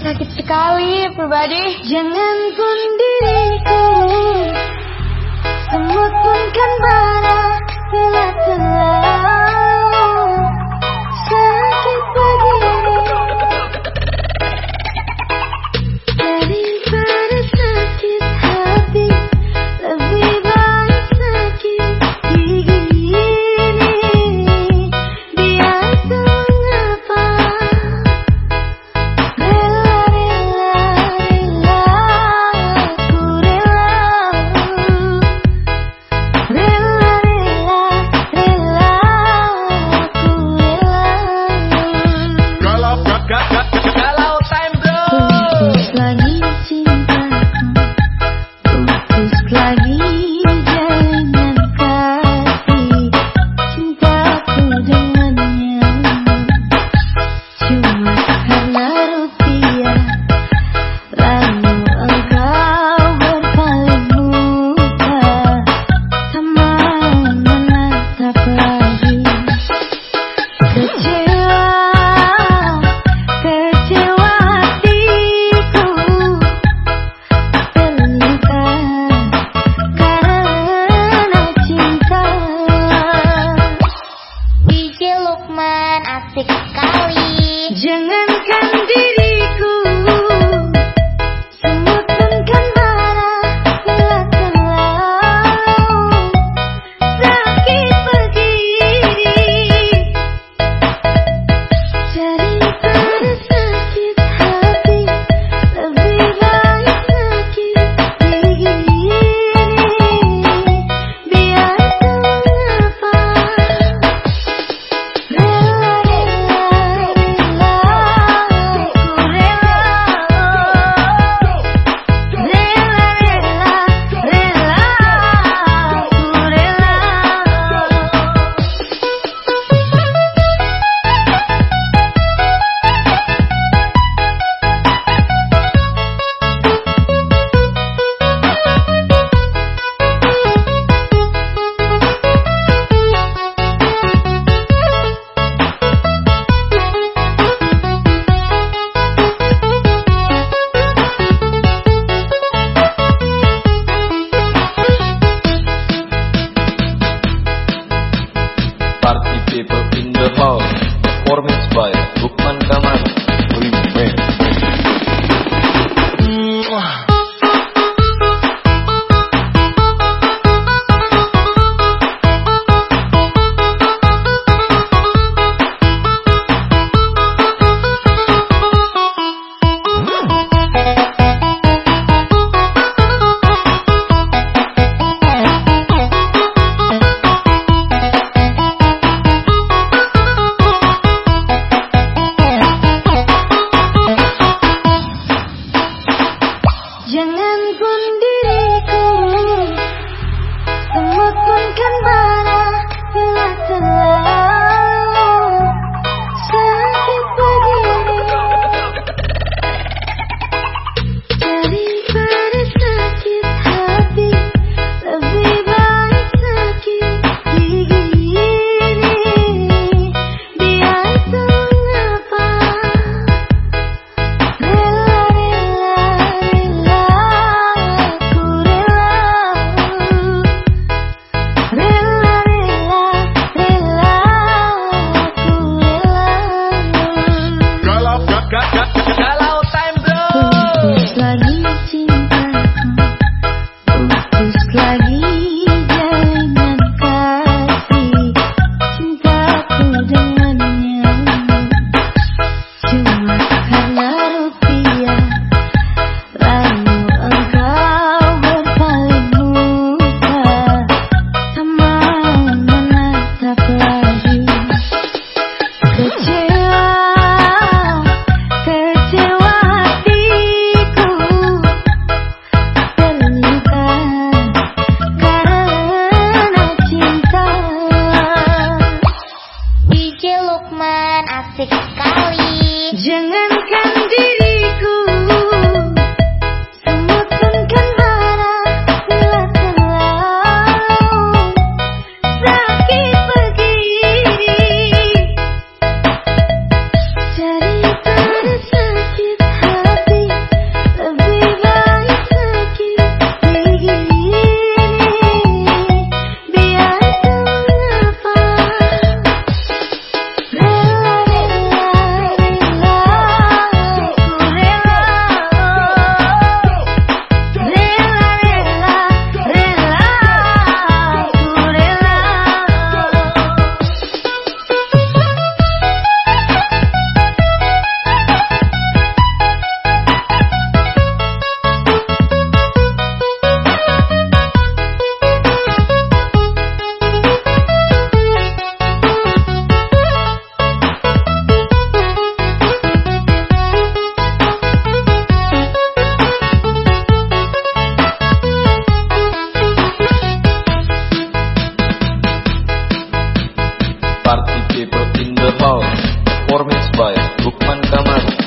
Sakit sekali, pribadi. Jangan pun diriku, semut pun kan bara telah telah. picar. Jangan pun diriku. Semut pun kan bahagia Jangan inspired Bukman Kamaru